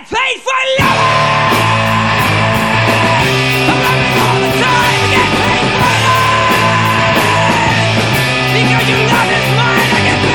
get paid for loving. I'm loving all the time to get paid for loving. Because your love is mine, I get